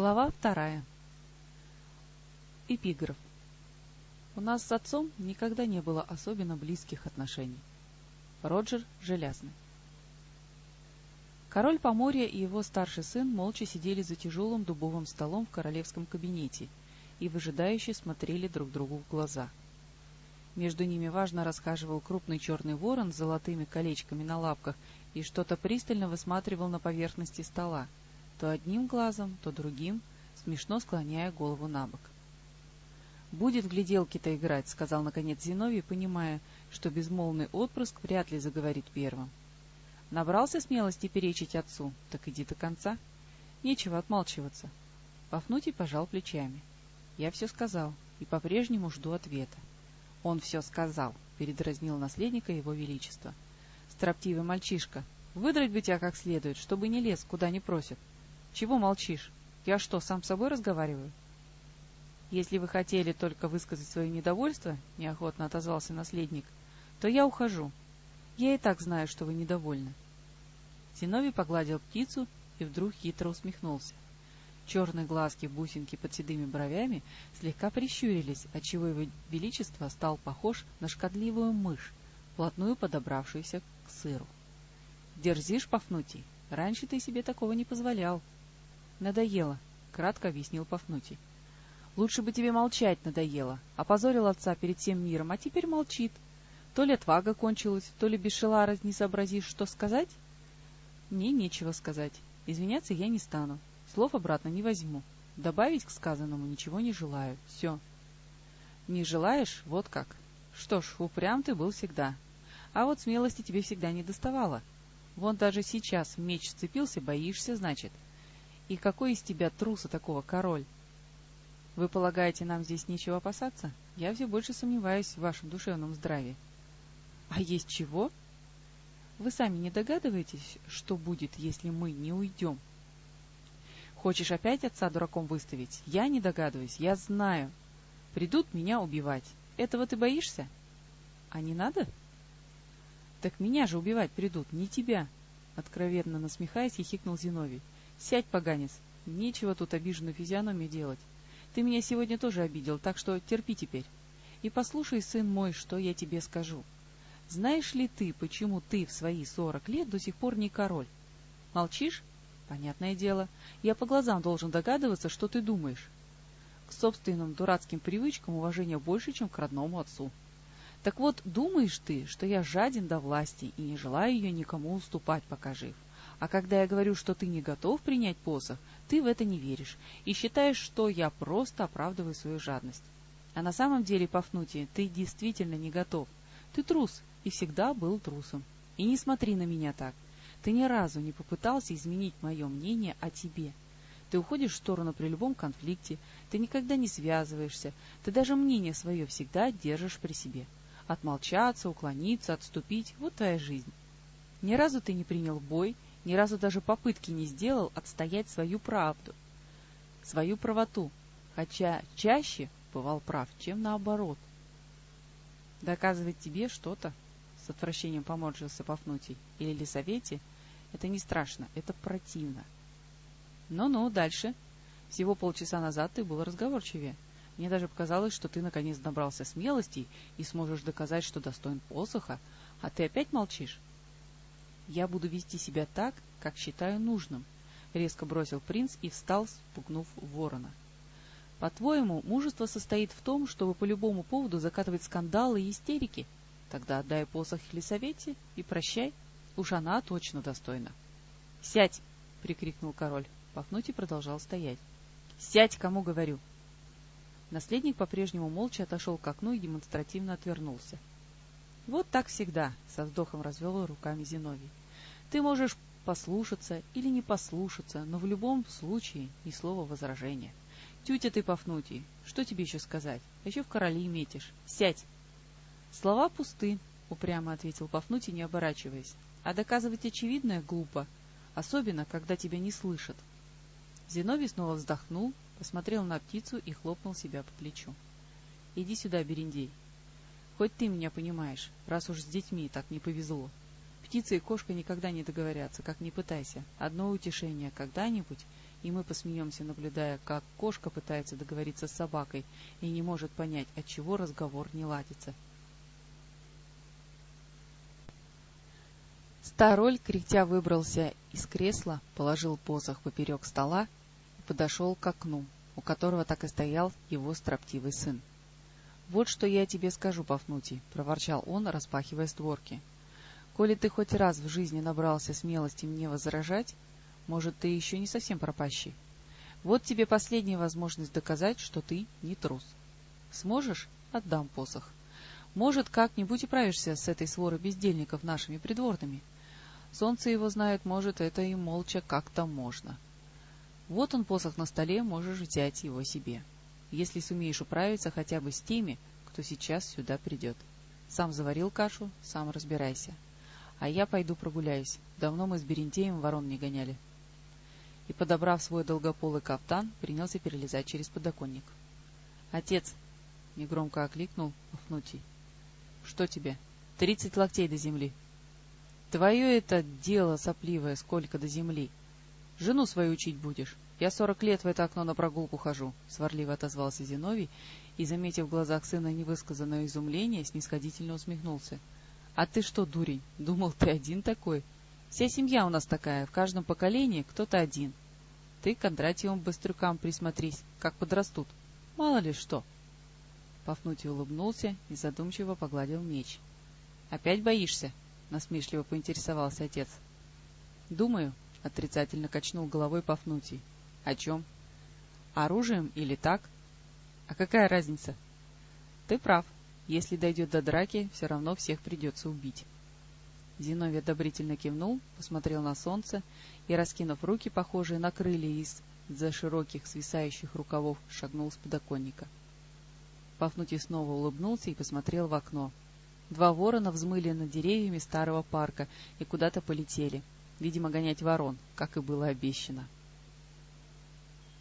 Глава вторая. Эпиграф. У нас с отцом никогда не было особенно близких отношений. Роджер Железный. Король Поморья и его старший сын молча сидели за тяжелым дубовым столом в королевском кабинете и выжидающе смотрели друг другу в глаза. Между ними важно расхаживал крупный черный ворон с золотыми колечками на лапках и что-то пристально высматривал на поверхности стола — то одним глазом, то другим, смешно склоняя голову на бок. «Будет в гляделки-то играть», — сказал наконец Зиновий, понимая, что безмолвный отпрыск вряд ли заговорит первым. Набрался смелости перечить отцу, так иди до конца. Нечего отмалчиваться. Пафнутий пожал плечами. Я все сказал и по-прежнему жду ответа. Он все сказал, передразнил наследника его величества. Строптивый мальчишка, выдрать бы тебя как следует, чтобы не лез, куда не просят. Чего молчишь? Я что, сам с собой разговариваю? Если вы хотели только высказать свое недовольство, — неохотно отозвался наследник, — то я ухожу. Я и так знаю, что вы недовольны. Зиновий погладил птицу и вдруг хитро усмехнулся. Черные глазки-бусинки под седыми бровями слегка прищурились, отчего его величество стал похож на шкодливую мышь, вплотную подобравшуюся к сыру. — Дерзишь, Пафнутий? Раньше ты себе такого не позволял. — «Надоело», — кратко объяснил Пафнутий. «Лучше бы тебе молчать надоело. Опозорил отца перед всем миром, а теперь молчит. То ли отвага кончилась, то ли без шелара не сообразишь, что сказать?» «Мне нечего сказать. Извиняться я не стану. Слов обратно не возьму. Добавить к сказанному ничего не желаю. Все». «Не желаешь? Вот как. Что ж, упрям ты был всегда. А вот смелости тебе всегда не доставало. Вон даже сейчас меч сцепился, боишься, значит». И какой из тебя труса такого король? Вы полагаете, нам здесь нечего опасаться? Я все больше сомневаюсь в вашем душевном здравии. А есть чего? Вы сами не догадываетесь, что будет, если мы не уйдем? Хочешь опять отца дураком выставить? Я не догадываюсь, я знаю. Придут меня убивать. Этого ты боишься? А не надо? Так меня же убивать придут, не тебя. Откровенно насмехаясь, хихикнул Зиновий. Сядь, поганец, нечего тут обиженную физиономию делать. Ты меня сегодня тоже обидел, так что терпи теперь. И послушай, сын мой, что я тебе скажу. Знаешь ли ты, почему ты в свои сорок лет до сих пор не король? Молчишь? Понятное дело. Я по глазам должен догадываться, что ты думаешь. К собственным дурацким привычкам уважения больше, чем к родному отцу. Так вот, думаешь ты, что я жаден до власти и не желаю ее никому уступать, пока жив? А когда я говорю, что ты не готов принять посох, ты в это не веришь и считаешь, что я просто оправдываю свою жадность. А на самом деле, Пафнутий, ты действительно не готов. Ты трус и всегда был трусом. И не смотри на меня так. Ты ни разу не попытался изменить мое мнение о тебе. Ты уходишь в сторону при любом конфликте, ты никогда не связываешься, ты даже мнение свое всегда держишь при себе. Отмолчаться, уклониться, отступить — вот твоя жизнь. Ни разу ты не принял бой ни разу даже попытки не сделал отстоять свою правду, свою правоту, хотя чаще бывал прав, чем наоборот. Доказывать тебе что-то, с отвращением поморщился Пафнутий, или Лисавете, это не страшно, это противно. Ну-ну, дальше. Всего полчаса назад ты был разговорчивее. Мне даже показалось, что ты наконец набрался смелости и сможешь доказать, что достоин посоха, а ты опять молчишь. Я буду вести себя так, как считаю нужным, — резко бросил принц и встал, спугнув ворона. — По-твоему, мужество состоит в том, чтобы по любому поводу закатывать скандалы и истерики? Тогда отдай посох Елисавете и прощай. Уж она точно достойна. — Сядь! — прикрикнул король. Пафнутий продолжал стоять. — Сядь, кому говорю! Наследник по-прежнему молча отошел к окну и демонстративно отвернулся. — Вот так всегда, — со вздохом развел руками Зиновий. Ты можешь послушаться или не послушаться, но в любом случае ни слова возражения. Тютя ты, Пафнутий, что тебе еще сказать? Еще в короли метишь. Сядь! Слова пусты, упрямо ответил Пафнутий, не оборачиваясь. А доказывать очевидное глупо, особенно, когда тебя не слышат. Зиновий снова вздохнул, посмотрел на птицу и хлопнул себя по плечу. — Иди сюда, Берендей. Хоть ты меня понимаешь, раз уж с детьми так не повезло. Птица и кошка никогда не договорятся, как ни пытайся. Одно утешение когда-нибудь, и мы посмеемся, наблюдая, как кошка пытается договориться с собакой и не может понять, от чего разговор не ладится. Староль, кряхтя, выбрался из кресла, положил посох поперек стола и подошел к окну, у которого так и стоял его строптивый сын. — Вот что я тебе скажу, Пафнутий, — проворчал он, распахивая створки. — Коли ты хоть раз в жизни набрался смелости мне возражать, может, ты еще не совсем пропащий. Вот тебе последняя возможность доказать, что ты не трус. Сможешь — отдам посох. Может, как-нибудь управишься с этой сворой бездельников нашими придворными. Солнце его знает, может, это и молча как-то можно. Вот он посох на столе, можешь взять его себе. Если сумеешь управиться хотя бы с теми, кто сейчас сюда придет. Сам заварил кашу, сам разбирайся. А я пойду прогуляюсь. Давно мы с Берентеем ворон не гоняли. И, подобрав свой долгополый кафтан, принялся перелезать через подоконник. — Отец! — негромко окликнул Пафнутий. — Что тебе? Тридцать локтей до земли. — Твое это дело сопливое, сколько до земли. Жену свою учить будешь. Я сорок лет в это окно на прогулку хожу, — сварливо отозвался Зиновий и, заметив в глазах сына невысказанное изумление, снисходительно усмехнулся. — А ты что, дурень, думал, ты один такой? Вся семья у нас такая, в каждом поколении кто-то один. Ты к Кондратьевым быстрюкам присмотрись, как подрастут. Мало ли что. — Пафнутий улыбнулся и задумчиво погладил меч. — Опять боишься? — насмешливо поинтересовался отец. — Думаю, — отрицательно качнул головой Пафнутий. — О чем? — Оружием или так? — А какая разница? — Ты прав. Если дойдет до драки, все равно всех придется убить. Зиновий одобрительно кивнул, посмотрел на солнце и, раскинув руки, похожие на крылья из-за широких свисающих рукавов, шагнул с подоконника. — Пафнутий снова улыбнулся и посмотрел в окно. Два ворона взмыли над деревьями старого парка и куда-то полетели. Видимо, гонять ворон, как и было обещано. —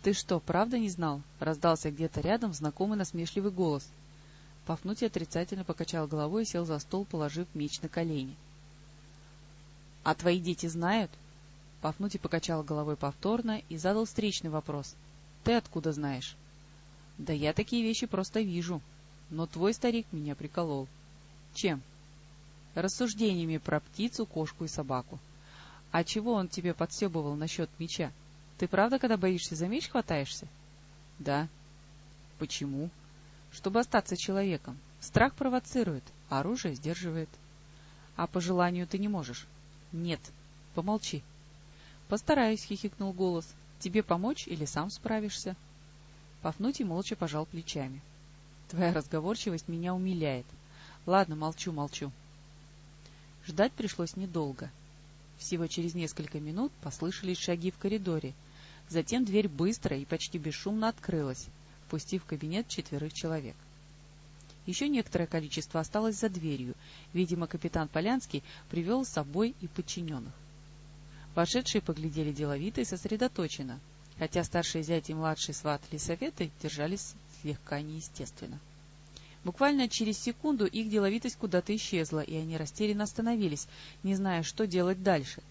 Ты что, правда не знал? — раздался где-то рядом знакомый насмешливый голос. Пафнутий отрицательно покачал головой и сел за стол, положив меч на колени. — А твои дети знают? Пафнутий покачал головой повторно и задал встречный вопрос. — Ты откуда знаешь? Да я такие вещи просто вижу. Но твой старик меня приколол. Чем? Рассуждениями про птицу, кошку и собаку. А чего он тебе подстебывал насчет меча? Ты правда, когда боишься, за меч хватаешься? Да. Почему? Чтобы остаться человеком. Страх провоцирует, а оружие сдерживает. А по желанию ты не можешь? Нет. Помолчи. Постараюсь, хихикнул голос. Тебе помочь или сам справишься? — Пафнутий молча пожал плечами. — Твоя разговорчивость меня умиляет. Ладно, молчу, молчу. Ждать пришлось недолго. Всего через несколько минут послышались шаги в коридоре. Затем дверь быстро и почти бесшумно открылась, впустив в кабинет четверых человек. Еще некоторое количество осталось за дверью. Видимо, капитан Полянский привел с собой и подчиненных. Вошедшие поглядели деловито и сосредоточенно — хотя старший зять и младший сват Лисаветы держались слегка неестественно. Буквально через секунду их деловитость куда-то исчезла, и они растерянно остановились, не зная, что делать дальше.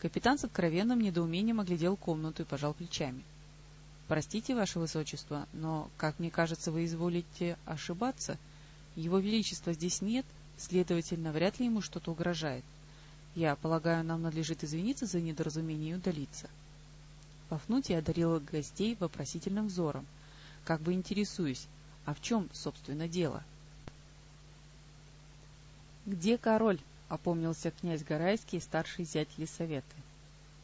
Капитан с откровенным недоумением оглядел комнату и пожал плечами. — Простите, ваше высочество, но, как мне кажется, вы изволите ошибаться. Его величества здесь нет, следовательно, вряд ли ему что-то угрожает. Я полагаю, нам надлежит извиниться за недоразумение и удалиться. — Пафнутий одарил гостей вопросительным взором, как бы интересуясь, а в чем, собственно, дело? «Где король?» — опомнился князь Гарайский, старший зять Лисаветы.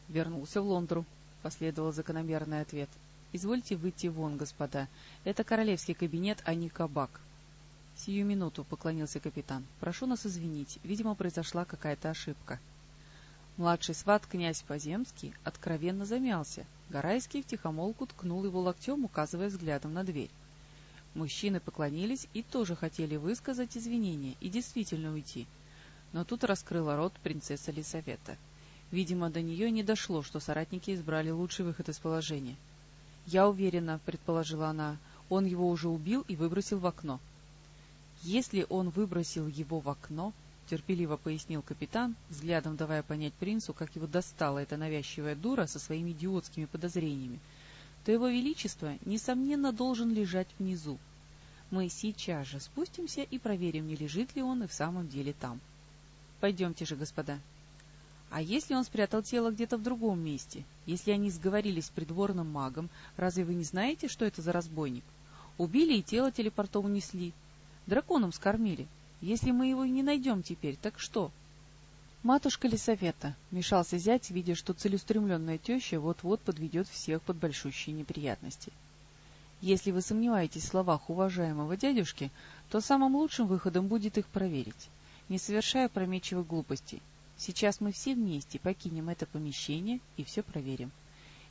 «Вернулся в Лондру», — последовал закономерный ответ. «Извольте выйти вон, господа. Это королевский кабинет, а не кабак». «Сию минуту», — поклонился капитан. «Прошу нас извинить. Видимо, произошла какая-то ошибка». Младший сват, князь Поземский, откровенно замялся. Гарайский втихомолку ткнул его локтем, указывая взглядом на дверь. Мужчины поклонились и тоже хотели высказать извинения и действительно уйти. Но тут раскрыла рот принцесса Лисавета. Видимо, до нее не дошло, что соратники избрали лучший выход из положения. «Я уверена», — предположила она, — «он его уже убил и выбросил в окно». «Если он выбросил его в окно, — терпеливо пояснил капитан, взглядом давая понять принцу, как его достала эта навязчивая дура со своими идиотскими подозрениями, то его величество, несомненно, должен лежать внизу. Мы сейчас же спустимся и проверим, не лежит ли он и в самом деле там. Пойдемте же, господа. А если он спрятал тело где-то в другом месте? Если они сговорились с придворным магом, разве вы не знаете, что это за разбойник? Убили и тело телепортом унесли. Драконом скормили. Если мы его и не найдем теперь, так что? Матушка Лисавета, мешался зять, видя, что целеустремленная теща вот-вот подведет всех под большущие неприятности. Если вы сомневаетесь в словах уважаемого дядюшки, то самым лучшим выходом будет их проверить, не совершая опрометчивых глупостей. Сейчас мы все вместе покинем это помещение и все проверим.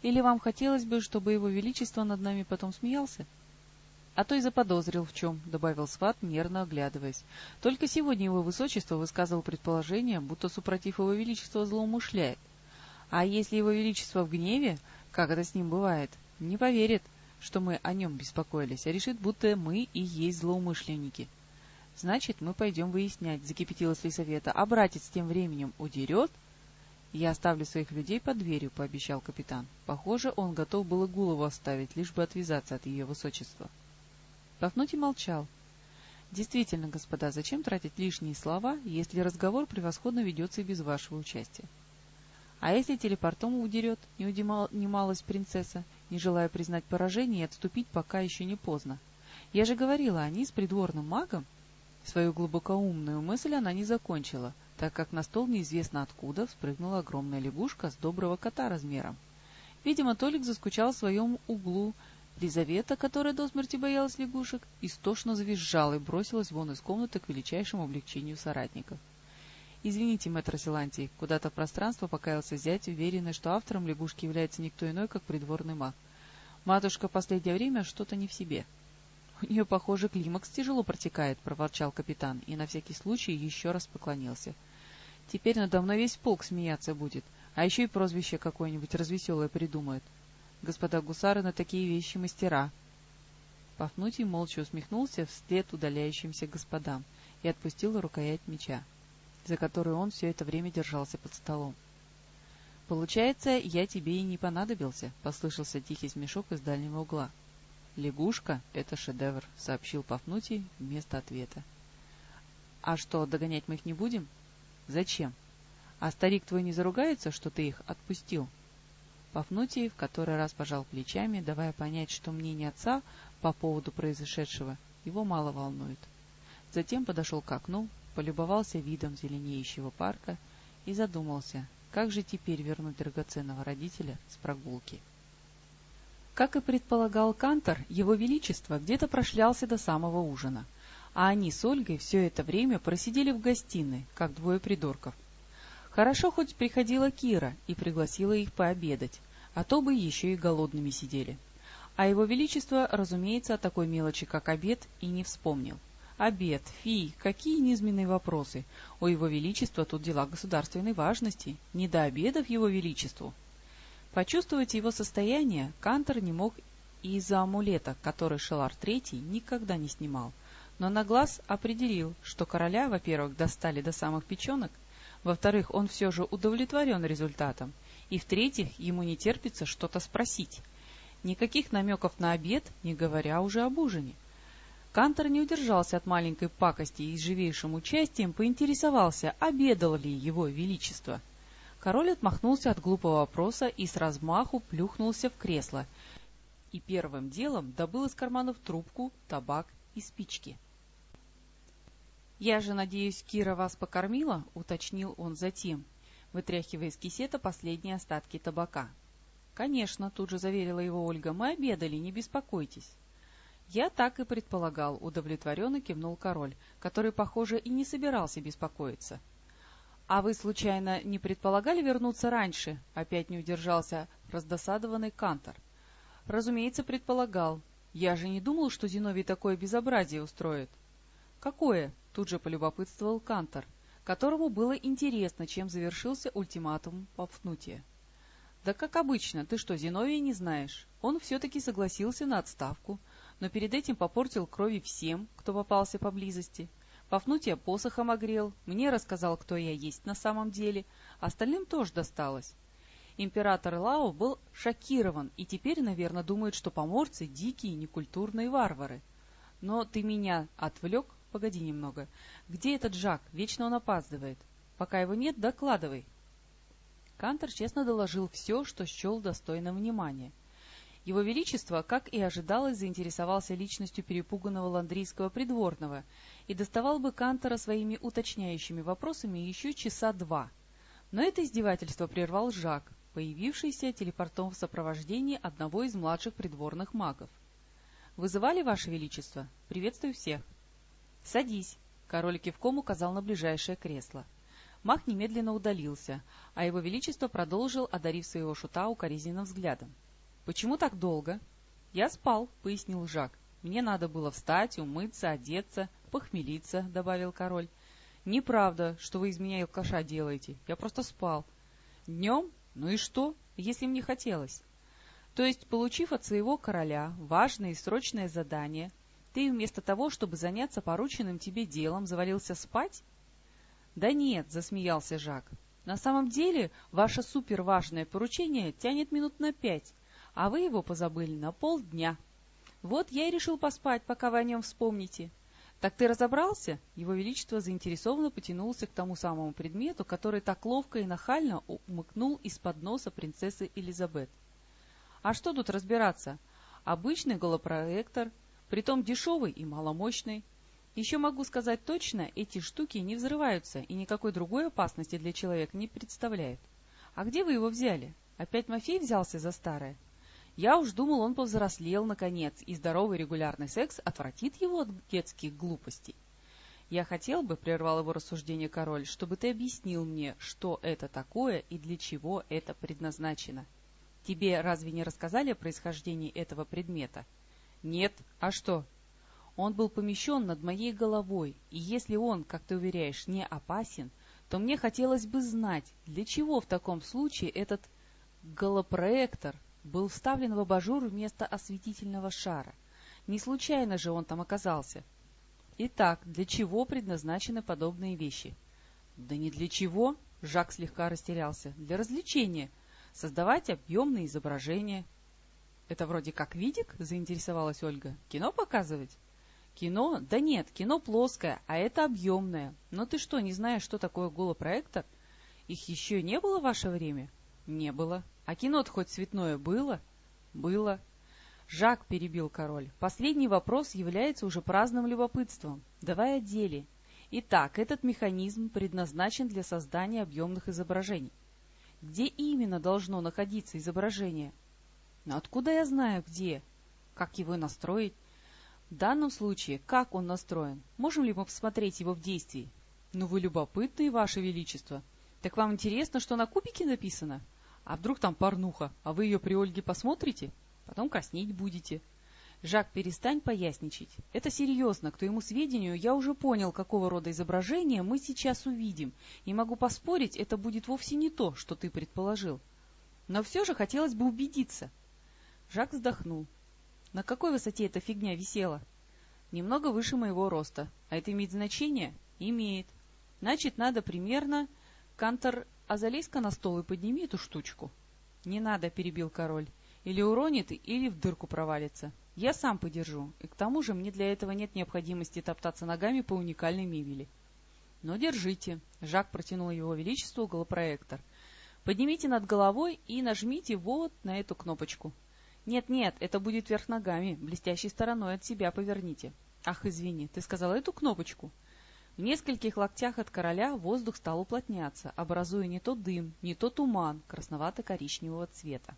Или вам хотелось бы, чтобы его величество над нами потом смеялся? — А то и заподозрил в чем, — добавил сват, нервно оглядываясь. Только сегодня его высочество высказывал предположение, будто супротив его величества злоумышляет. А если его величество в гневе, как это с ним бывает, не поверит, что мы о нем беспокоились, а решит, будто мы и есть злоумышленники. —— Значит, мы пойдем выяснять, — закипятилась Лисавета. — А братец тем временем удерет? — Я оставлю своих людей под дверью, — пообещал капитан. Похоже, он готов был и голову оставить, лишь бы отвязаться от ее высочества. Пафнутий молчал. Действительно, господа, зачем тратить лишние слова, если разговор превосходно ведется и без вашего участия? А если телепортом удерет, не унималась принцесса, не желая признать поражение и отступить, пока еще не поздно. Я же говорила, они с придворным магом Свою глубокоумную мысль она не закончила, так как на стол неизвестно откуда спрыгнула огромная лягушка с доброго кота размером. Видимо, Толик заскучал в своем углу. Лизавета, которая до смерти боялась лягушек, истошно завизжала и бросилась вон из комнаты к величайшему облегчению соратников. «Извините, мэтр Силантий», — куда-то в пространство покаялся зять, уверенный, что автором лягушки является никто иной, как придворный маг. «Матушка последнее время что-то не в себе». — У нее, похоже, климакс тяжело протекает, — проворчал капитан и на всякий случай еще раз поклонился. — Теперь надо мной весь полк смеяться будет, а еще и прозвище какое-нибудь развеселое придумает. Господа гусары на такие вещи мастера. Пафнутий молча усмехнулся вслед удаляющимся господам и отпустил рукоять меча, за которую он все это время держался под столом. — Получается, я тебе и не понадобился, — послышался тихий смешок из дальнего угла. — «Лягушка — это шедевр», — сообщил Пафнутий вместо ответа. «А что, догонять мы их не будем?» «Зачем? А старик твой не заругается, что ты их отпустил?» Пафнутий в который раз пожал плечами, давая понять, что мнение отца по поводу произошедшего его мало волнует. Затем подошел к окну, полюбовался видом зеленеющего парка и задумался, как же теперь вернуть драгоценного родителя с прогулки. Как и предполагал Кантор, его величество где-то прошлялся до самого ужина, а они с Ольгой все это время просидели в гостиной, как двое придурков. Хорошо хоть приходила Кира и пригласила их пообедать, а то бы еще и голодными сидели. А его величество, разумеется, о такой мелочи, как обед, и не вспомнил. Обед, фи, какие низменные вопросы. У его величества тут дела государственной важности. Не до обедов его величеству. Почувствовать его состояние Кантор не мог из-за амулета, который Шелар III никогда не снимал, но на глаз определил, что короля, во-первых, достали до самых печенок, во-вторых, он все же удовлетворен результатом, и в-третьих, ему не терпится что-то спросить. Никаких намеков на обед, не говоря уже об ужине. Кантор не удержался от маленькой пакости и с живейшим участием поинтересовался, обедал ли его величество — Король отмахнулся от глупого вопроса и с размаху плюхнулся в кресло и первым делом добыл из карманов трубку, табак и спички. «Я же, надеюсь, Кира вас покормила?» — уточнил он затем, вытряхивая из кисета последние остатки табака. «Конечно», — тут же заверила его Ольга, — «мы обедали, не беспокойтесь». «Я так и предполагал», — удовлетворенно кивнул король, который, похоже, и не собирался беспокоиться. «А вы, случайно, не предполагали вернуться раньше?» — опять не удержался раздосадованный Кантор. «Разумеется, предполагал. Я же не думал, что Зиновий такое безобразие устроит». «Какое?» — тут же полюбопытствовал Кантор, которому было интересно, чем завершился ультиматум Пафнутия. «Да как обычно, ты что, Зиновия не знаешь? Он все-таки согласился на отставку, но перед этим попортил крови всем, кто попался поблизости. Пафнутия посохом огрел, мне рассказал, кто я есть на самом деле, остальным тоже досталось. Император Лао был шокирован и теперь, наверное, думает, что поморцы — дикие, некультурные варвары. Но ты меня отвлек? Погоди немного. Где этот Жак? Вечно он опаздывает. Пока его нет, докладывай. Кантор честно доложил все, что счел достойным внимания. Его Величество, как и ожидалось, заинтересовался личностью перепуганного ландрийского придворного и доставал бы Кантора своими уточняющими вопросами еще часа два. Но это издевательство прервал Жак, появившийся телепортом в сопровождении одного из младших придворных магов. «Вызывали, Ваше Величество? Приветствую всех!» «Садись!» — король кивком указал на ближайшее кресло. Маг немедленно удалился, а его Величество продолжил, одарив своего шута укоризненным взглядом. «Почему так долго?» «Я спал», — пояснил Жак. «Мне надо было встать, умыться, одеться, похмелиться», — добавил король. «Неправда, что вы из меня алкаша делаете. Я просто спал». «Днем? Ну и что, если мне хотелось?» «То есть, получив от своего короля важное и срочное задание, ты вместо того, чтобы заняться порученным тебе делом, завалился спать?» «Да нет», — засмеялся Жак. «На самом деле, ваше суперважное поручение тянет минут на пять, а вы его позабыли на полдня. Вот я и решил поспать, пока вы о нем вспомните. Так ты разобрался? Его Величество заинтересованно потянулся к тому самому предмету, который так ловко и нахально умыкнул из-под носа принцессы Элизабет. А что тут разбираться? Обычный голопроектор, притом дешевый и маломощный. Еще могу сказать точно, эти штуки не взрываются и никакой другой опасности для человека не представляют. А где вы его взяли? Опять Мафей взялся за старое? Я уж думал, он повзрослел, наконец, и здоровый регулярный секс отвратит его от детских глупостей. Я хотел бы, — прервал его рассуждение король, — чтобы ты объяснил мне, что это такое и для чего это предназначено. Тебе разве не рассказали о происхождении этого предмета? Нет. А что? Он был помещен над моей головой, и если он, как ты уверяешь, не опасен, то мне хотелось бы знать, для чего в таком случае этот голопроектор был вставлен в абажур вместо осветительного шара. Не случайно же он там оказался. Итак, для чего предназначены подобные вещи? Да не для чего, Жак слегка растерялся. Для развлечения. Создавать объемные изображения. Это вроде как видик, заинтересовалась Ольга. Кино показывать? Кино? Да нет, кино плоское, а это объемное. Но ты что, не знаешь, что такое голопроектор? Их еще не было в ваше время? Не было. А кино-то хоть цветное было? Было. Жак, перебил король, последний вопрос является уже праздным любопытством. Давай о деле. Итак, этот механизм предназначен для создания объемных изображений. Где именно должно находиться изображение? Но откуда я знаю, где? Как его настроить? В данном случае, как он настроен? Можем ли мы посмотреть его в действии? Ну вы любопытные, ваше величество. Так вам интересно, что на кубике написано? — а вдруг там порнуха, а вы ее при Ольге посмотрите? Потом краснеть будете. Жак, перестань поясничать. Это серьезно. К твоему сведению, я уже понял, какого рода изображение мы сейчас увидим, и могу поспорить, это будет вовсе не то, что ты предположил. Но все же хотелось бы убедиться. Жак вздохнул. На какой высоте эта фигня висела? Немного выше моего роста. А это имеет значение? Имеет. Значит, надо примерно... Кантор а залезь-ка на стол и подними эту штучку. — Не надо, — перебил король. — Или уронит, или в дырку провалится. Я сам подержу, и к тому же мне для этого нет необходимости топтаться ногами по уникальной мебели. — Но держите. Жак протянул его величеству голопроектор. — Поднимите над головой и нажмите вот на эту кнопочку. Нет-нет, это будет вверх ногами, блестящей стороной от себя поверните. Ах, извини, ты сказал эту кнопочку? — в нескольких локтях от короля воздух стал уплотняться, образуя не то дым, не то туман красновато-коричневого цвета.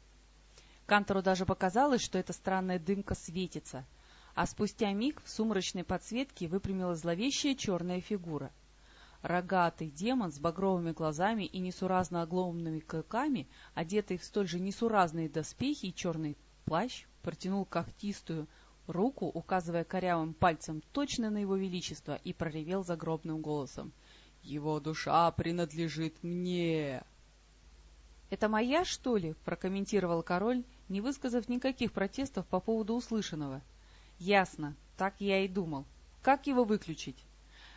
Кантору даже показалось, что эта странная дымка светится, а спустя миг в сумрачной подсветке выпрямилась зловещая черная фигура. Рогатый демон с багровыми глазами и несуразно огломными клыками, одетый в столь же несуразные доспехи и черный плащ, протянул когтистую, руку, указывая корявым пальцем точно на его величество, и проревел загробным голосом. «Его душа принадлежит мне!» «Это моя, что ли?» — прокомментировал король, не высказав никаких протестов по поводу услышанного. «Ясно, так я и думал. Как его выключить?»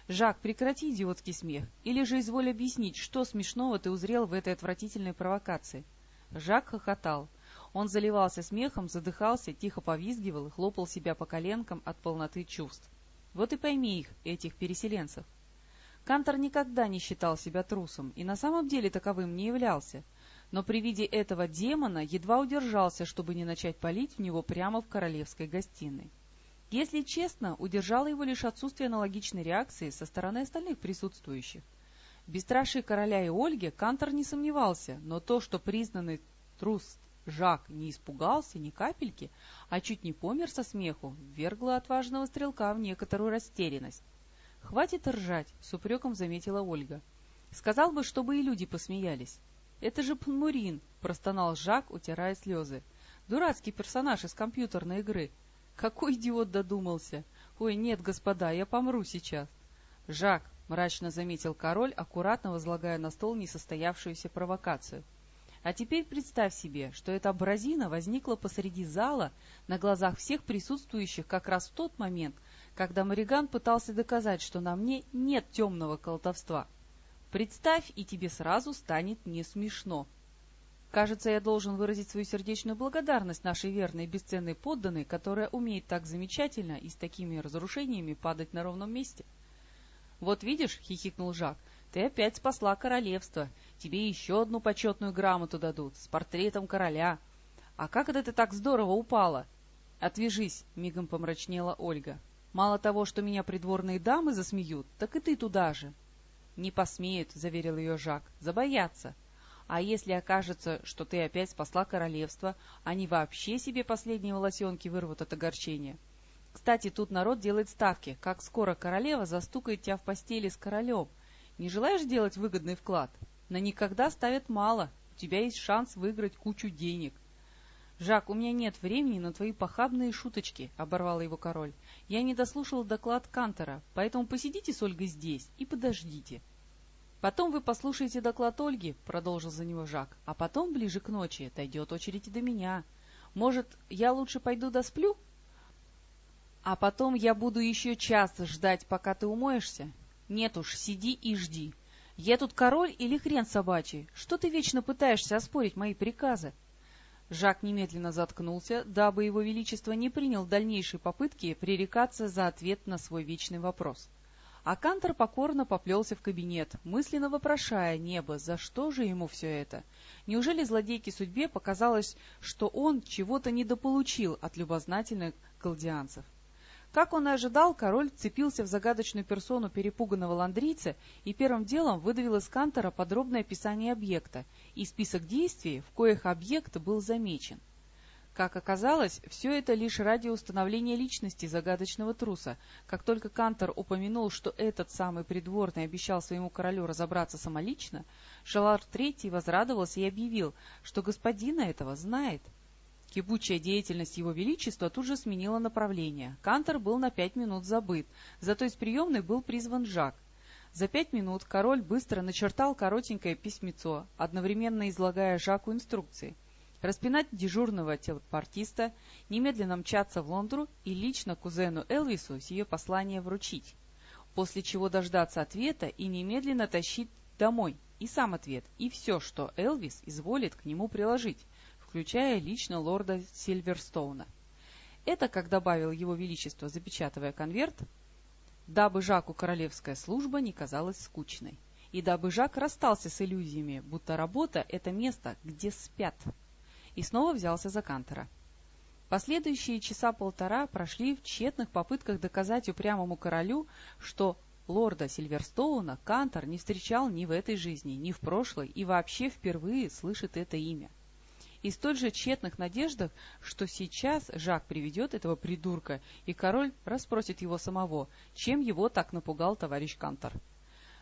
«Жак, прекрати идиотский смех, или же изволь объяснить, что смешного ты узрел в этой отвратительной провокации». Жак хохотал. Он заливался смехом, задыхался, тихо повизгивал и хлопал себя по коленкам от полноты чувств. Вот и пойми их, этих переселенцев. Кантор никогда не считал себя трусом и на самом деле таковым не являлся, но при виде этого демона едва удержался, чтобы не начать палить в него прямо в королевской гостиной. Если честно, удержало его лишь отсутствие аналогичной реакции со стороны остальных присутствующих. В бесстрашии короля и Ольги Кантор не сомневался, но то, что признанный трус Жак не испугался ни капельки, а чуть не помер со смеху, ввергло отважного стрелка в некоторую растерянность. «Хватит ржать», — с упреком заметила Ольга. «Сказал бы, чтобы и люди посмеялись». «Это же Панмурин», — простонал Жак, утирая слезы. «Дурацкий персонаж из компьютерной игры. Какой идиот додумался! Ой, нет, господа, я помру сейчас!» «Жак», — мрачно заметил король, аккуратно возлагая на стол несостоявшуюся провокацию. «А теперь представь себе, что эта абразина возникла посреди зала на глазах всех присутствующих как раз в тот момент, когда Мариган пытался доказать, что на мне нет темного колдовства. Представь, и тебе сразу станет не смешно». Кажется, я должен выразить свою сердечную благодарность нашей верной и бесценной подданной, которая умеет так замечательно и с такими разрушениями падать на ровном месте. — Вот видишь, — хихикнул Жак, — ты опять спасла королевство. Тебе еще одну почетную грамоту дадут с портретом короля. А как это ты так здорово упала? — Отвяжись, — мигом помрачнела Ольга. — Мало того, что меня придворные дамы засмеют, так и ты туда же. — Не посмеют, — заверил ее Жак, — забоятся. — а если окажется, что ты опять спасла королевство, они вообще себе последние волосенки вырвут от огорчения. Кстати, тут народ делает ставки, как скоро королева застукает тебя в постели с королем. Не желаешь делать выгодный вклад? На никогда ставят мало, у тебя есть шанс выиграть кучу денег. «Жак, у меня нет времени на твои похабные шуточки», — оборвал его король. «Я не дослушал доклад Кантера, поэтому посидите с Ольгой здесь и подождите». «Потом вы послушаете доклад Ольги», — продолжил за него Жак, «а потом, ближе к ночи, дойдет очередь и до меня. Может, я лучше пойду досплю?» «А потом я буду еще час ждать, пока ты умоешься?» «Нет уж, сиди и жди. Я тут король или хрен собачий? Что ты вечно пытаешься оспорить мои приказы?» Жак немедленно заткнулся, дабы его величество не принял дальнейшей попытки пререкаться за ответ на свой вечный вопрос. А Кантор покорно поплелся в кабинет, мысленно вопрошая небо, за что же ему все это? Неужели злодейке судьбе показалось, что он чего-то недополучил от любознательных галдианцев? Как он и ожидал, король вцепился в загадочную персону перепуганного ландрийца и первым делом выдавил из Кантора подробное описание объекта и список действий, в коих объект был замечен. Как оказалось, все это лишь ради установления личности загадочного труса. Как только Кантор упомянул, что этот самый придворный обещал своему королю разобраться самолично, Шалар III возрадовался и объявил, что господина этого знает. Кипучая деятельность его величества тут же сменила направление. Кантор был на пять минут забыт, зато из приемной был призван Жак. За пять минут король быстро начертал коротенькое письмецо, одновременно излагая Жаку инструкции — распинать дежурного телепортиста, немедленно мчаться в Лондру и лично кузену Элвису ее послание вручить, после чего дождаться ответа и немедленно тащить домой. И сам ответ, и все, что Элвис изволит к нему приложить, включая лично лорда Сильверстоуна. Это, как добавил его величество, запечатывая конверт, дабы Жаку королевская служба не казалась скучной, и дабы Жак расстался с иллюзиями, будто работа — это место, где спят и снова взялся за Кантера. Последующие часа полтора прошли в тщетных попытках доказать упрямому королю, что лорда Сильверстоуна Кантор не встречал ни в этой жизни, ни в прошлой и вообще впервые слышит это имя. И столь же тщетных надеждах, что сейчас Жак приведет этого придурка, и король расспросит его самого, чем его так напугал товарищ Кантор.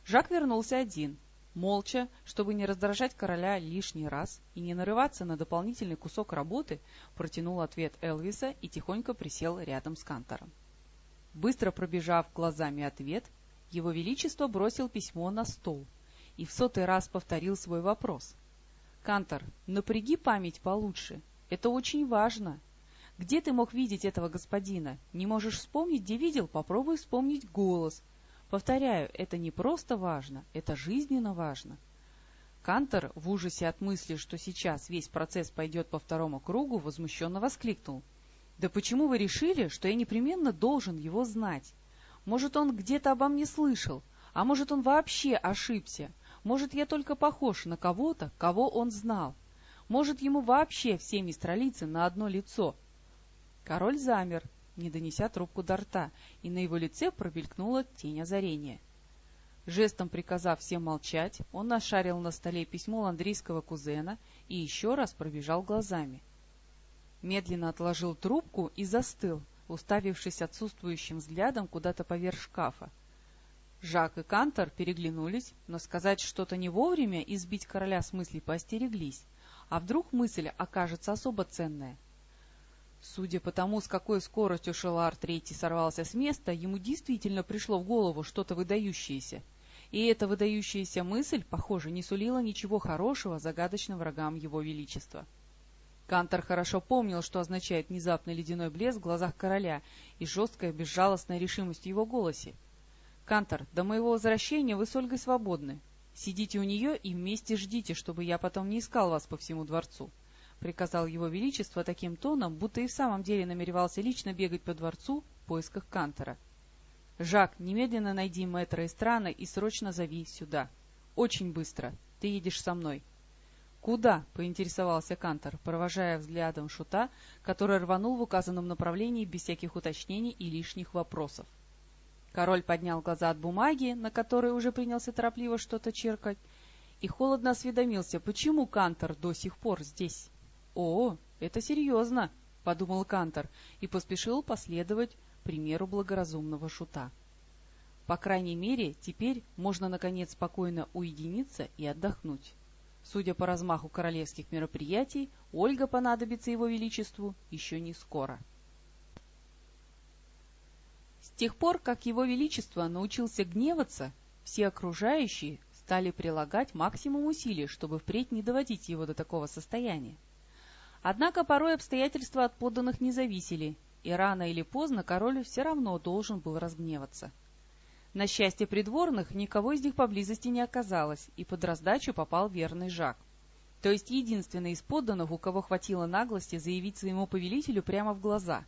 Жак вернулся один, Молча, чтобы не раздражать короля лишний раз и не нарываться на дополнительный кусок работы, протянул ответ Элвиса и тихонько присел рядом с Кантором. Быстро пробежав глазами ответ, его Величество бросил письмо на стол и в сотый раз повторил свой вопрос. «Кантор, напряги память получше. Это очень важно. Где ты мог видеть этого господина? Не можешь вспомнить, где видел? Попробуй вспомнить голос. Повторяю, это не просто важно, это жизненно важно. Кантор в ужасе от мысли, что сейчас весь процесс пойдет по второму кругу, возмущенно воскликнул. «Да почему вы решили, что я непременно должен его знать? Может, он где-то обо мне слышал, а может, он вообще ошибся? Может, я только похож на кого-то, кого он знал? Может, ему вообще все мистралицы на одно лицо?» Король замер, не донеся трубку до рта, и на его лице промелькнула тень озарения. Жестом приказав всем молчать, он нашарил на столе письмо ландрийского кузена и еще раз пробежал глазами. Медленно отложил трубку и застыл, уставившись отсутствующим взглядом куда-то поверх шкафа. Жак и Кантор переглянулись, но сказать что-то не вовремя и сбить короля с мыслей поостереглись. А вдруг мысль окажется особо ценная? Судя по тому, с какой скоростью Шелар Третий сорвался с места, ему действительно пришло в голову что-то выдающееся — и эта выдающаяся мысль, похоже, не сулила ничего хорошего загадочным врагам его величества. Кантор хорошо помнил, что означает внезапный ледяной блеск в глазах короля и жесткая безжалостная решимость в его голосе. «Кантор, до моего возвращения вы с Ольгой свободны. Сидите у нее и вместе ждите, чтобы я потом не искал вас по всему дворцу», — приказал его величество таким тоном, будто и в самом деле намеревался лично бегать по дворцу в поисках Кантора. «Жак, немедленно найди мэтра Эстрана и срочно зови сюда. Очень быстро. Ты едешь со мной». «Куда?» — поинтересовался Кантор, провожая взглядом шута, который рванул в указанном направлении без всяких уточнений и лишних вопросов. Король поднял глаза от бумаги, на которой уже принялся торопливо что-то черкать, и холодно осведомился, почему Кантор до сих пор здесь. «О, это серьезно!» — подумал Кантор и поспешил последовать примеру благоразумного шута. По крайней мере, теперь можно, наконец, спокойно уединиться и отдохнуть. Судя по размаху королевских мероприятий, Ольга понадобится его величеству еще не скоро. Тех пор, как его величество научился гневаться, все окружающие стали прилагать максимум усилий, чтобы впредь не доводить его до такого состояния. Однако порой обстоятельства от подданных не зависели, и рано или поздно король все равно должен был разгневаться. На счастье придворных никого из них поблизости не оказалось, и под раздачу попал верный Жак. То есть единственный из подданных, у кого хватило наглости заявить своему повелителю прямо в глаза.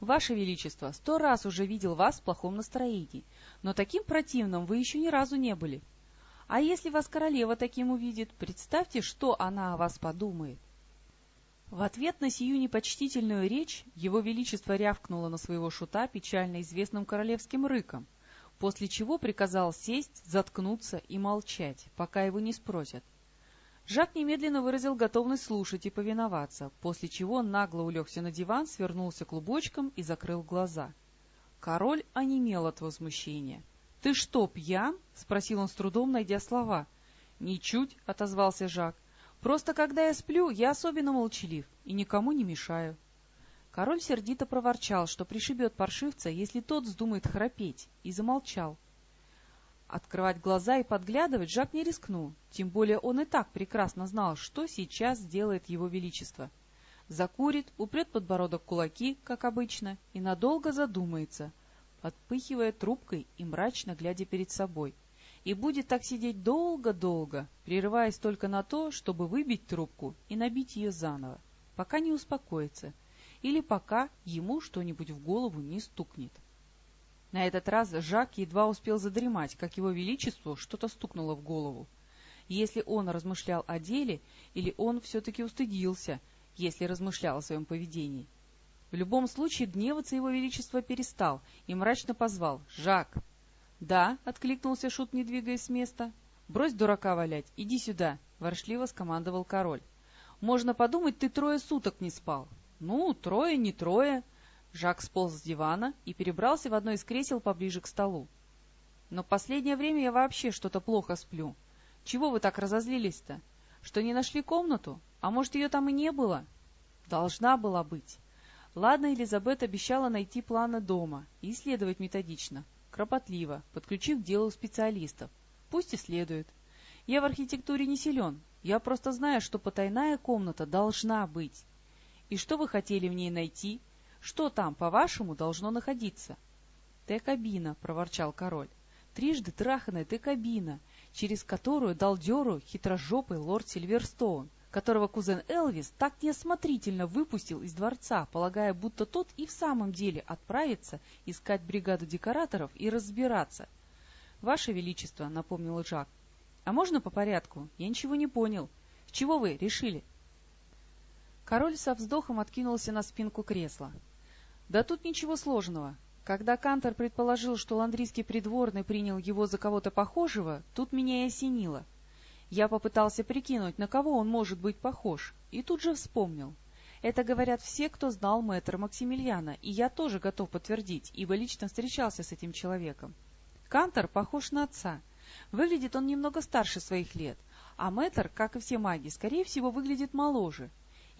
«Ваше Величество, сто раз уже видел вас в плохом настроении, но таким противным вы еще ни разу не были. А если вас королева таким увидит, представьте, что она о вас подумает. В ответ на сию непочтительную речь его величество рявкнуло на своего шута печально известным королевским рыком, после чего приказал сесть, заткнуться и молчать, пока его не спросят. Жак немедленно выразил готовность слушать и повиноваться, после чего нагло улегся на диван, свернулся клубочком и закрыл глаза. Король онемел от возмущения. — Ты что, пьян? — спросил он с трудом, найдя слова. — Ничуть, — отозвался Жак. Просто когда я сплю, я особенно молчалив и никому не мешаю. Король сердито проворчал, что пришибет паршивца, если тот вздумает храпеть, и замолчал. Открывать глаза и подглядывать Жак не рискнул, тем более он и так прекрасно знал, что сейчас сделает его величество. Закурит, упрет подбородок кулаки, как обычно, и надолго задумается, подпыхивая трубкой и мрачно глядя перед собой — и будет так сидеть долго-долго, прерываясь только на то, чтобы выбить трубку и набить ее заново, пока не успокоится, или пока ему что-нибудь в голову не стукнет. На этот раз Жак едва успел задремать, как его величеству что-то стукнуло в голову. Если он размышлял о деле, или он все-таки устыдился, если размышлял о своем поведении. В любом случае гневаться его величество перестал и мрачно позвал «Жак!» «Да», — откликнулся Шут, не двигаясь с места. «Брось дурака валять, иди сюда», — воршливо скомандовал король. «Можно подумать, ты трое суток не спал». «Ну, трое, не трое». Жак сполз с дивана и перебрался в одно из кресел поближе к столу. «Но последнее время я вообще что-то плохо сплю. Чего вы так разозлились-то? Что не нашли комнату? А может, ее там и не было?» «Должна была быть». Ладно, Элизабет обещала найти планы дома и исследовать методично кропотливо, подключив к делу специалистов. Пусть исследуют. Я в архитектуре не силен, я просто знаю, что потайная комната должна быть. И что вы хотели в ней найти? Что там, по-вашему, должно находиться? — Т-кабина, — проворчал король. — трижды траханная ты кабина, через которую дал дёру хитрожопый лорд Сильверстоун, которого кузен Элвис так неосмотрительно выпустил из дворца, полагая, будто тот и в самом деле отправится искать бригаду декораторов и разбираться. — Ваше Величество, — напомнил Жак. — А можно по порядку? Я ничего не понял. Чего вы решили? Король со вздохом откинулся на спинку кресла. — Да тут ничего сложного. Когда Кантор предположил, что ландрийский придворный принял его за кого-то похожего, тут меня и осенило. Я попытался прикинуть, на кого он может быть похож, и тут же вспомнил. Это говорят все, кто знал мэтра Максимилиана, и я тоже готов подтвердить, ибо лично встречался с этим человеком. Кантор похож на отца. Выглядит он немного старше своих лет, а мэтр, как и все маги, скорее всего, выглядит моложе.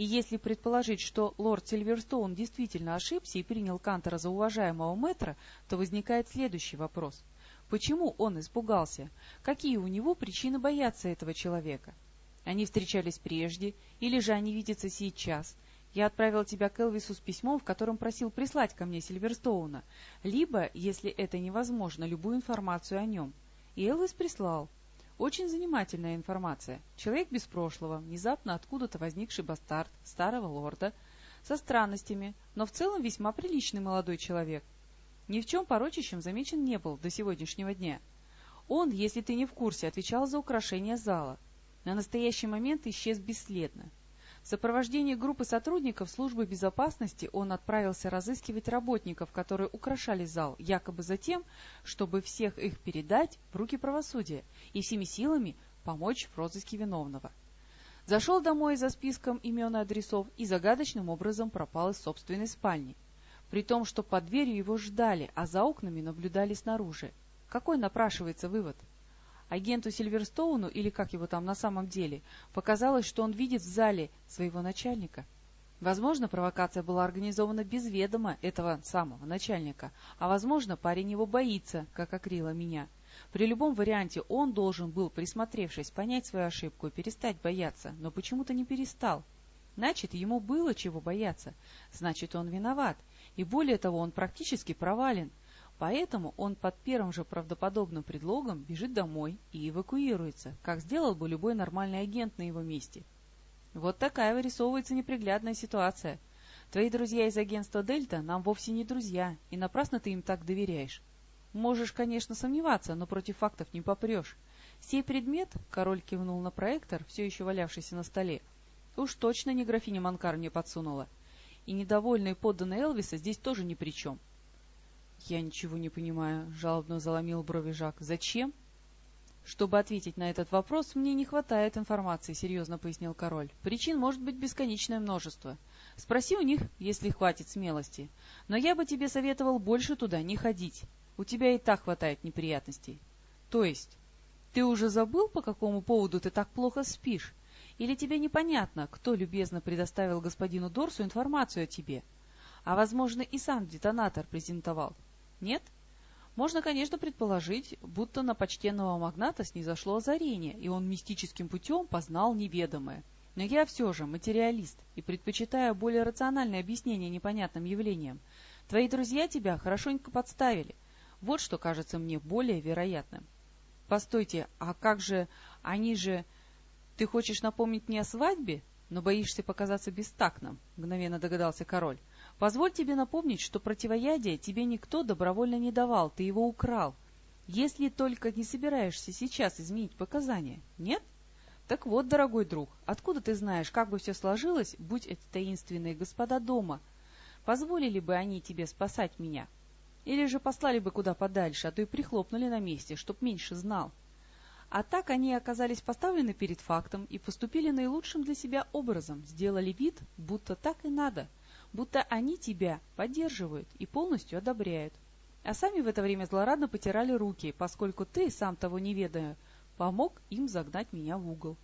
И если предположить, что лорд Сильверстоун действительно ошибся и принял Кантора за уважаемого мэтра, то возникает следующий вопрос. Почему он испугался? Какие у него причины бояться этого человека? Они встречались прежде, или же они видятся сейчас? Я отправил тебя к Элвису с письмом, в котором просил прислать ко мне Сильверстоуна, либо, если это невозможно, любую информацию о нем. И Элвис прислал. Очень занимательная информация. Человек без прошлого, внезапно откуда-то возникший бастард старого лорда, со странностями, но в целом весьма приличный молодой человек. Ни в чем порочащим замечен не был до сегодняшнего дня. Он, если ты не в курсе, отвечал за украшение зала. На настоящий момент исчез бесследно. В сопровождении группы сотрудников службы безопасности он отправился разыскивать работников, которые украшали зал, якобы за тем, чтобы всех их передать в руки правосудия и всеми силами помочь в розыске виновного. Зашел домой за списком имен и адресов и загадочным образом пропал из собственной спальни. При том, что под дверью его ждали, а за окнами наблюдали снаружи. Какой напрашивается вывод? Агенту Сильверстоуну, или как его там на самом деле, показалось, что он видит в зале своего начальника. Возможно, провокация была организована без ведома этого самого начальника, а возможно, парень его боится, как окрила меня. При любом варианте он должен был, присмотревшись, понять свою ошибку и перестать бояться, но почему-то не перестал. Значит, ему было чего бояться. Значит, он виноват. И более того, он практически провален. Поэтому он под первым же правдоподобным предлогом бежит домой и эвакуируется, как сделал бы любой нормальный агент на его месте. Вот такая вырисовывается неприглядная ситуация. Твои друзья из агентства «Дельта» нам вовсе не друзья, и напрасно ты им так доверяешь. Можешь, конечно, сомневаться, но против фактов не попрешь. Сей предмет, — король кивнул на проектор, все еще валявшийся на столе, — уж точно не графиня Манкар мне подсунула. И недовольные подданные Элвиса здесь тоже ни при чем. —— Я ничего не понимаю, — жалобно заломил брови Жак. — Зачем? — Чтобы ответить на этот вопрос, мне не хватает информации, — серьезно пояснил король. — Причин может быть бесконечное множество. Спроси у них, если хватит смелости. Но я бы тебе советовал больше туда не ходить. У тебя и так хватает неприятностей. — То есть? Ты уже забыл, по какому поводу ты так плохо спишь? Или тебе непонятно, кто любезно предоставил господину Дорсу информацию о тебе? А, возможно, и сам детонатор презентовал. — нет? Можно, конечно, предположить, будто на почтенного магната снизошло озарение, и он мистическим путем познал неведомое. Но я все же материалист и предпочитаю более рациональное объяснение непонятным явлениям. Твои друзья тебя хорошенько подставили. Вот что кажется мне более вероятным. Постойте, а как же... Они же... Ты хочешь напомнить мне о свадьбе, но боишься показаться бестактным? — мгновенно догадался король. Позволь тебе напомнить, что противоядие тебе никто добровольно не давал, ты его украл. Если только не собираешься сейчас изменить показания. Нет? Так вот, дорогой друг, откуда ты знаешь, как бы все сложилось, будь эти таинственные господа дома? Позволили бы они тебе спасать меня? Или же послали бы куда подальше, а то и прихлопнули на месте, чтоб меньше знал? А так они оказались поставлены перед фактом и поступили наилучшим для себя образом, сделали вид, будто так и надо — будто они тебя поддерживают и полностью одобряют. А сами в это время злорадно потирали руки, поскольку ты, сам того не ведая, помог им загнать меня в угол.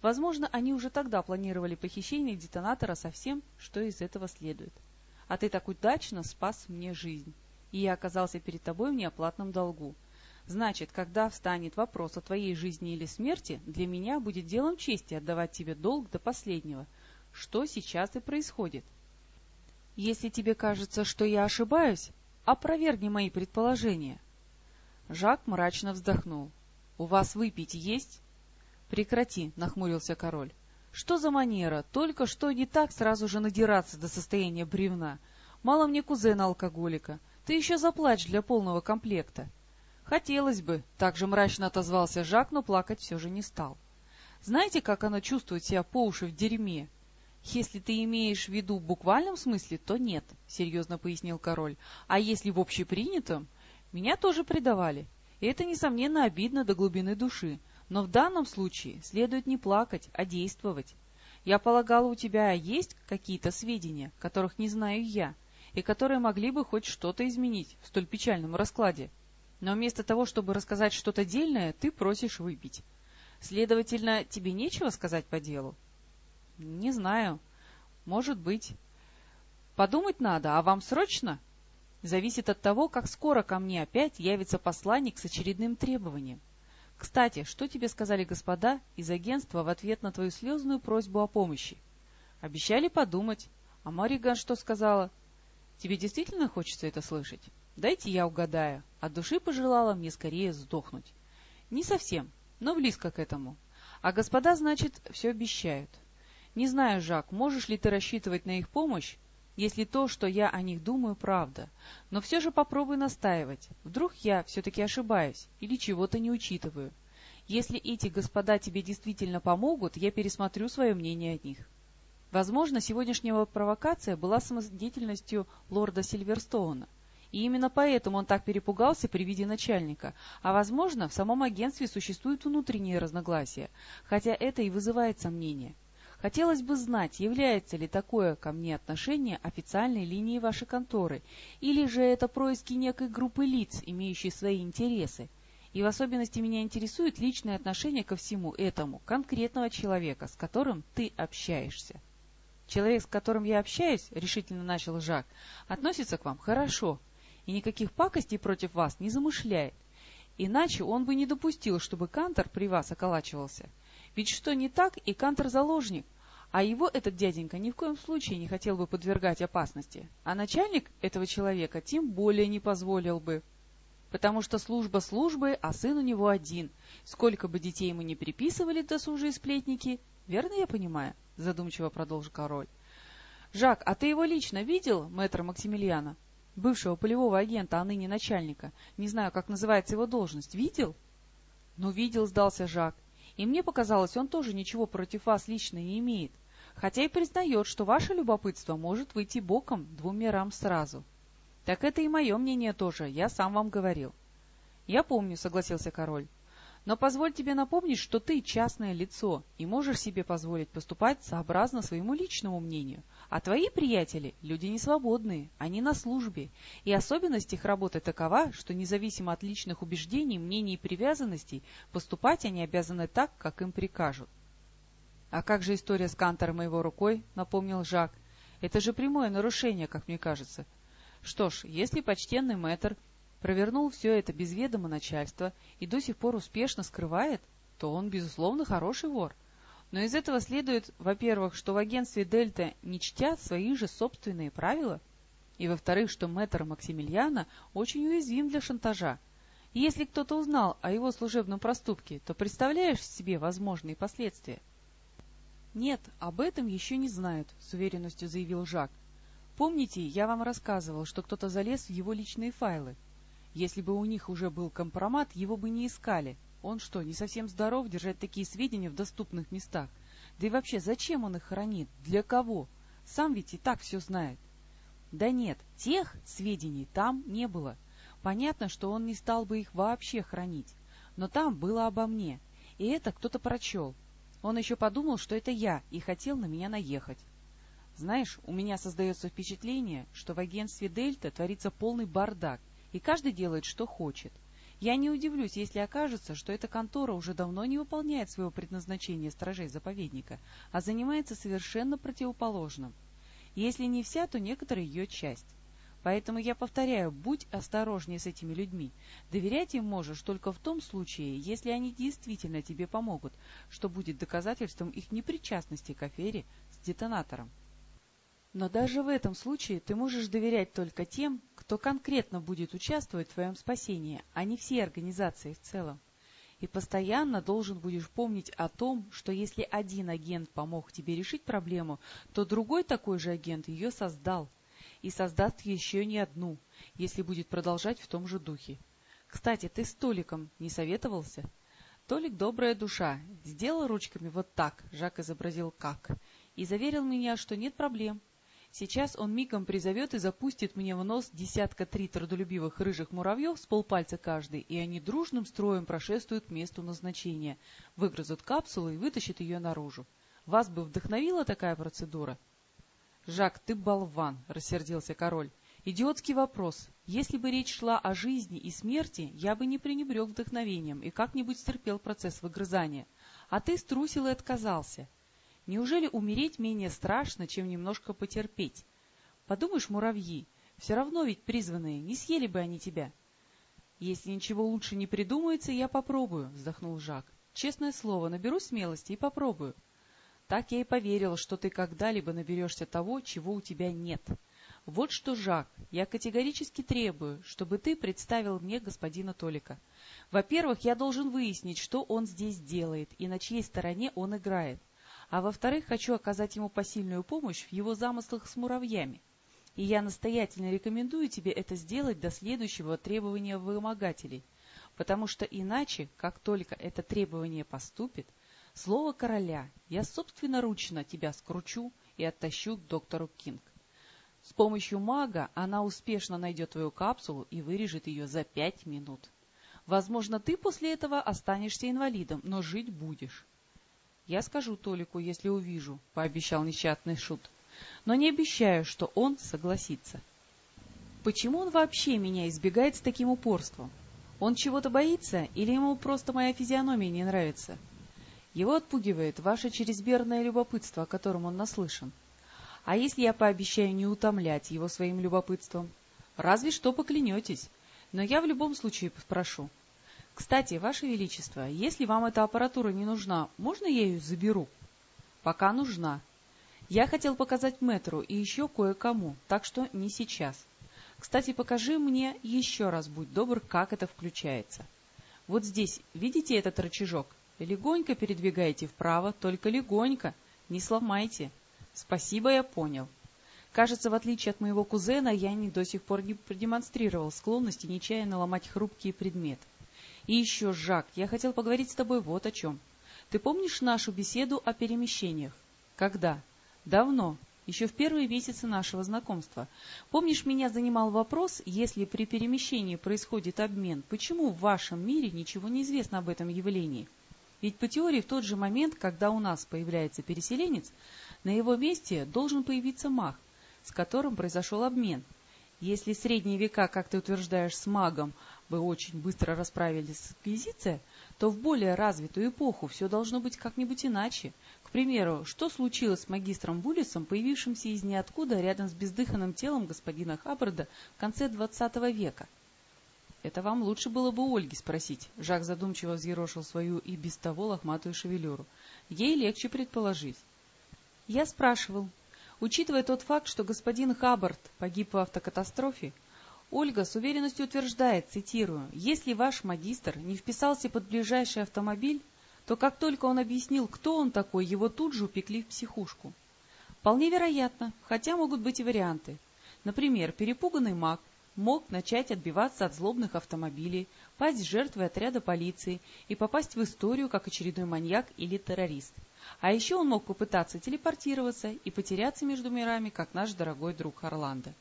Возможно, они уже тогда планировали похищение детонатора со всем, что из этого следует. А ты так удачно спас мне жизнь, и я оказался перед тобой в неоплатном долгу. Значит, когда встанет вопрос о твоей жизни или смерти, для меня будет делом чести отдавать тебе долг до последнего. Что сейчас и происходит. — если тебе кажется, что я ошибаюсь, опровергни мои предположения. Жак мрачно вздохнул. — У вас выпить есть? — Прекрати, — нахмурился король. — Что за манера? Только что не так сразу же надираться до состояния бревна. Мало мне кузена алкоголика. Ты еще заплачь для полного комплекта. — Хотелось бы, — также мрачно отозвался Жак, но плакать все же не стал. — Знаете, как она чувствует себя по уши в дерьме? — Если ты имеешь в виду в буквальном смысле, то нет, — серьезно пояснил король. — А если в общепринятом? Меня тоже предавали. И это, несомненно, обидно до глубины души. Но в данном случае следует не плакать, а действовать. Я полагала, у тебя есть какие-то сведения, которых не знаю я, и которые могли бы хоть что-то изменить в столь печальном раскладе. Но вместо того, чтобы рассказать что-то дельное, ты просишь выпить. Следовательно, тебе нечего сказать по делу? — Не знаю. Может быть. — Подумать надо, а вам срочно? — зависит от того, как скоро ко мне опять явится посланник с очередным требованием. Кстати, что тебе сказали господа из агентства в ответ на твою слезную просьбу о помощи? Обещали подумать. А Мариган что сказала? Тебе действительно хочется это слышать? Дайте я угадаю. От души пожелала мне скорее сдохнуть. Не совсем, но близко к этому. А господа, значит, все обещают. Не знаю, Жак, можешь ли ты рассчитывать на их помощь, если то, что я о них думаю, правда. Но все же попробуй настаивать. Вдруг я все-таки ошибаюсь или чего-то не учитываю. Если эти господа тебе действительно помогут, я пересмотрю свое мнение о них. Возможно, сегодняшняя провокация была самодеятельностью лорда Сильверстоуна. И именно поэтому он так перепугался при виде начальника. А возможно, в самом агентстве существуют внутренние разногласия, хотя это и вызывает сомнения. Хотелось бы знать, является ли такое ко мне отношение официальной линией вашей конторы, или же это происки некой группы лиц, имеющей свои интересы. И в особенности меня интересует личное отношение ко всему этому конкретного человека, с которым ты общаешься. Человек, с которым я общаюсь, — решительно начал Жак, — относится к вам хорошо и никаких пакостей против вас не замышляет. Иначе он бы не допустил, чтобы Кантор при вас околачивался. Ведь что не так, и Кантор заложник, а его этот дяденька ни в коем случае не хотел бы подвергать опасности, а начальник этого человека тем более не позволил бы. Потому что служба службы, а сын у него один. Сколько бы детей ему не приписывали досужие сплетники, верно я понимаю? Задумчиво продолжил король. Жак, а ты его лично видел, мэтра Максимилиана? Бывшего полевого агента, а ныне начальника. Не знаю, как называется его должность. Видел? Ну, видел, сдался Жак. И мне показалось, он тоже ничего против вас лично не имеет, хотя и признает, что ваше любопытство может выйти боком двум мирам сразу. Так это и мое мнение тоже, я сам вам говорил. — Я помню, — согласился король. Но позволь тебе напомнить, что ты частное лицо и можешь себе позволить поступать сообразно своему личному мнению. А твои приятели — люди несвободные, они на службе, и особенность их работы такова, что независимо от личных убеждений, мнений и привязанностей, поступать они обязаны так, как им прикажут. — А как же история с Кантором и его рукой? — напомнил Жак. — Это же прямое нарушение, как мне кажется. Что ж, если почтенный мэтр провернул все это без ведома начальства и до сих пор успешно скрывает, то он, безусловно, хороший вор. Но из этого следует, во-первых, что в агентстве «Дельта» не чтят свои же собственные правила, и, во-вторых, что мэтр Максимилиана очень уязвим для шантажа. И если кто-то узнал о его служебном проступке, то представляешь себе возможные последствия? — Нет, об этом еще не знают, — с уверенностью заявил Жак. — Помните, я вам рассказывал, что кто-то залез в его личные файлы? — если бы у них уже был компромат, его бы не искали. Он что, не совсем здоров держать такие сведения в доступных местах? Да и вообще, зачем он их хранит? Для кого? Сам ведь и так все знает. Да нет, тех сведений там не было. Понятно, что он не стал бы их вообще хранить. Но там было обо мне. И это кто-то прочел. Он еще подумал, что это я, и хотел на меня наехать. Знаешь, у меня создается впечатление, что в агентстве «Дельта» творится полный бардак и каждый делает, что хочет. Я не удивлюсь, если окажется, что эта контора уже давно не выполняет своего предназначения стражей заповедника, а занимается совершенно противоположным. Если не вся, то некоторая ее часть. Поэтому я повторяю, будь осторожнее с этими людьми. Доверять им можешь только в том случае, если они действительно тебе помогут, что будет доказательством их непричастности к афере с детонатором. Но даже в этом случае ты можешь доверять только тем, кто конкретно будет участвовать в твоем спасении, а не всей организации в целом. И постоянно должен будешь помнить о том, что если один агент помог тебе решить проблему, то другой такой же агент ее создал. И создаст еще не одну, если будет продолжать в том же духе. Кстати, ты с Толиком не советовался? Толик добрая душа. Сделал ручками вот так, Жак изобразил как, и заверил меня, что нет проблем. Сейчас он мигом призовет и запустит мне в нос десятка три трудолюбивых рыжих муравьев с полпальца каждый, и они дружным строем прошествуют к месту назначения, выгрызут капсулу и вытащат ее наружу. Вас бы вдохновила такая процедура? — Жак, ты болван! — рассердился король. — Идиотский вопрос. Если бы речь шла о жизни и смерти, я бы не пренебрег вдохновением и как-нибудь стерпел процесс выгрызания. А ты струсил и отказался. — Неужели умереть менее страшно, чем немножко потерпеть? Подумаешь, муравьи, все равно ведь призванные, не съели бы они тебя. Если ничего лучше не придумается, я попробую, вздохнул Жак. Честное слово, наберу смелости и попробую. Так я и поверил, что ты когда-либо наберешься того, чего у тебя нет. Вот что, Жак, я категорически требую, чтобы ты представил мне господина Толика. Во-первых, я должен выяснить, что он здесь делает и на чьей стороне он играет а во-вторых, хочу оказать ему посильную помощь в его замыслах с муравьями. И я настоятельно рекомендую тебе это сделать до следующего требования вымогателей, потому что иначе, как только это требование поступит, слово короля я собственноручно тебя скручу и оттащу к доктору Кинг. С помощью мага она успешно найдет твою капсулу и вырежет ее за пять минут. Возможно, ты после этого останешься инвалидом, но жить будешь. «Я скажу Толику, если увижу», — пообещал несчастный шут. «Но не обещаю, что он согласится». «Почему он вообще меня избегает с таким упорством? Он чего-то боится или ему просто моя физиономия не нравится?» Его отпугивает ваше чрезмерное любопытство, о котором он наслышан. А если я пообещаю не утомлять его своим любопытством? Разве что поклянетесь. Но я в любом случае спрошу. Кстати, Ваше Величество, если вам эта аппаратура не нужна, можно я ее заберу? Пока нужна. Я хотел показать мэтру и еще кое-кому, так что не сейчас. Кстати, покажи мне еще раз, будь добр, как это включается. Вот здесь, видите этот рычажок? Легонько передвигайте вправо, только легонько, не сломайте. Спасибо, я понял. Кажется, в отличие от моего кузена, я не до сих пор не продемонстрировал склонности нечаянно ломать хрупкие предметы. И еще, Жак, я хотел поговорить с тобой вот о чем. Ты помнишь нашу беседу о перемещениях? Когда? Давно, еще в первые месяцы нашего знакомства. Помнишь, меня занимал вопрос, если при перемещении происходит обмен, почему в вашем мире ничего не известно об этом явлении? Ведь по теории в тот же момент, когда у нас появляется переселенец, на его месте должен появиться маг, с которым произошел обмен. Если средние века, как ты утверждаешь, с магом бы очень быстро расправились с инквизицией, то в более развитую эпоху все должно быть как-нибудь иначе. К примеру, что случилось с магистром Буллисом, появившимся из ниоткуда рядом с бездыханным телом господина Хаббарда в конце XX века? Это вам лучше было бы Ольги спросить. Жак задумчиво взъерошил свою и без того лохматую шевелюру. Ей легче предположить. Я спрашивал. Учитывая тот факт, что господин Хаббард погиб в автокатастрофе, Ольга с уверенностью утверждает, цитирую, «Если ваш магистр не вписался под ближайший автомобиль, то как только он объяснил, кто он такой, его тут же упекли в психушку». Вполне вероятно, хотя могут быть и варианты. Например, перепуганный маг мог начать отбиваться от злобных автомобилей, пасть жертвой отряда полиции и попасть в историю как очередной маньяк или террорист. А еще он мог попытаться телепортироваться и потеряться между мирами, как наш дорогой друг Орландо.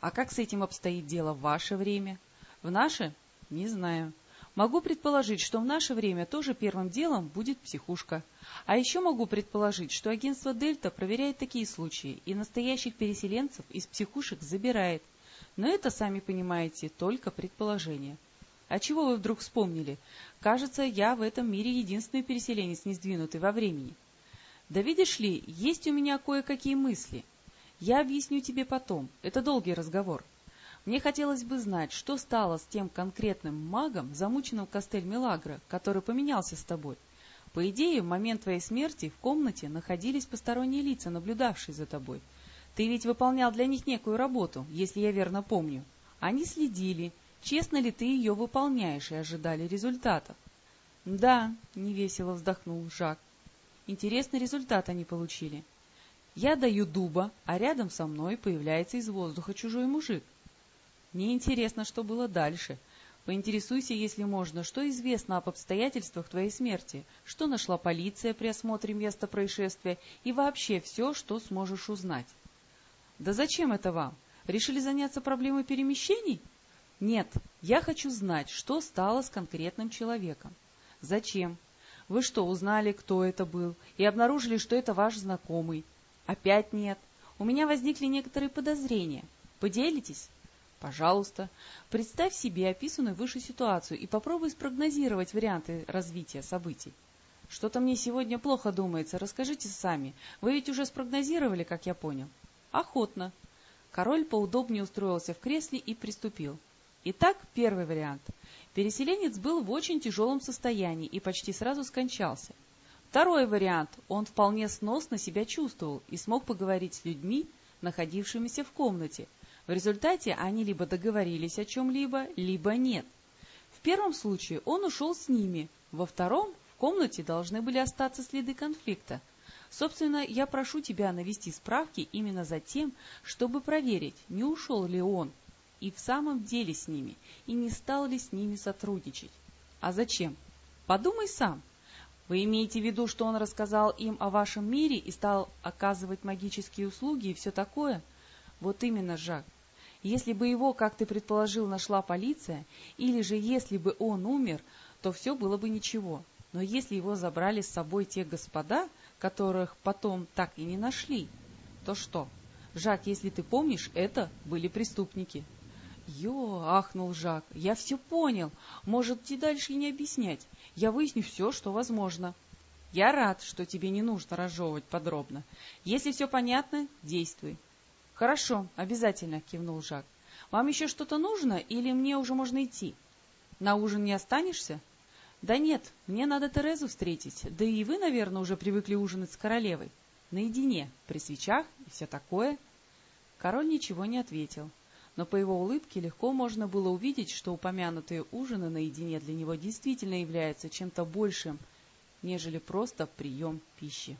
А как с этим обстоит дело в ваше время? В наше? Не знаю. Могу предположить, что в наше время тоже первым делом будет психушка. А еще могу предположить, что агентство «Дельта» проверяет такие случаи и настоящих переселенцев из психушек забирает. Но это, сами понимаете, только предположение. А чего вы вдруг вспомнили? Кажется, я в этом мире единственный переселенец, не сдвинутый во времени. Да видишь ли, есть у меня кое-какие мысли. Я объясню тебе потом, это долгий разговор. Мне хотелось бы знать, что стало с тем конкретным магом, замученным в Кастель Милагро, который поменялся с тобой. По идее, в момент твоей смерти в комнате находились посторонние лица, наблюдавшие за тобой. Ты ведь выполнял для них некую работу, если я верно помню. Они следили, честно ли ты ее выполняешь, и ожидали результатов. — Да, — невесело вздохнул Жак. Интересный результат они получили. Я даю дуба, а рядом со мной появляется из воздуха чужой мужик. Мне интересно, что было дальше. Поинтересуйся, если можно, что известно об обстоятельствах твоей смерти, что нашла полиция при осмотре места происшествия и вообще все, что сможешь узнать. Да зачем это вам? Решили заняться проблемой перемещений? Нет, я хочу знать, что стало с конкретным человеком. Зачем? Вы что, узнали, кто это был, и обнаружили, что это ваш знакомый? Опять нет. У меня возникли некоторые подозрения. Поделитесь? Пожалуйста. Представь себе описанную выше ситуацию и попробуй спрогнозировать варианты развития событий. Что-то мне сегодня плохо думается, расскажите сами. Вы ведь уже спрогнозировали, как я понял? Охотно. Король поудобнее устроился в кресле и приступил. Итак, первый вариант. Переселенец был в очень тяжелом состоянии и почти сразу скончался. Второй вариант. Он вполне сносно себя чувствовал и смог поговорить с людьми, находившимися в комнате. В результате они либо договорились о чем-либо, либо нет. В первом случае он ушел с ними, во втором в комнате должны были остаться следы конфликта. Собственно, я прошу тебя навести справки именно за тем, чтобы проверить, не ушел ли он и в самом деле с ними, и не стал ли с ними сотрудничать. А зачем? Подумай сам. Вы имеете в виду, что он рассказал им о вашем мире и стал оказывать магические услуги и все такое? Вот именно, Жак. Если бы его, как ты предположил, нашла полиция, или же если бы он умер, то все было бы ничего. Но если его забрали с собой те господа, которых потом так и не нашли, то что? Жак, если ты помнишь, это были преступники. «Ё!» — ахнул Жак. «Я все понял. Может, и дальше и не объяснять. Я выясню все, что возможно». «Я рад, что тебе не нужно разжевывать подробно. Если все понятно, действуй». «Хорошо, обязательно», — кивнул Жак. «Вам еще что-то нужно или мне уже можно идти?» «На ужин не останешься?» «Да нет, мне надо Терезу встретить. Да и вы, наверное, уже привыкли ужинать с королевой. Наедине, при свечах и все такое». Король ничего не ответил но по его улыбке легко можно было увидеть, что упомянутые ужины наедине для него действительно являются чем-то большим, нежели просто прием пищи.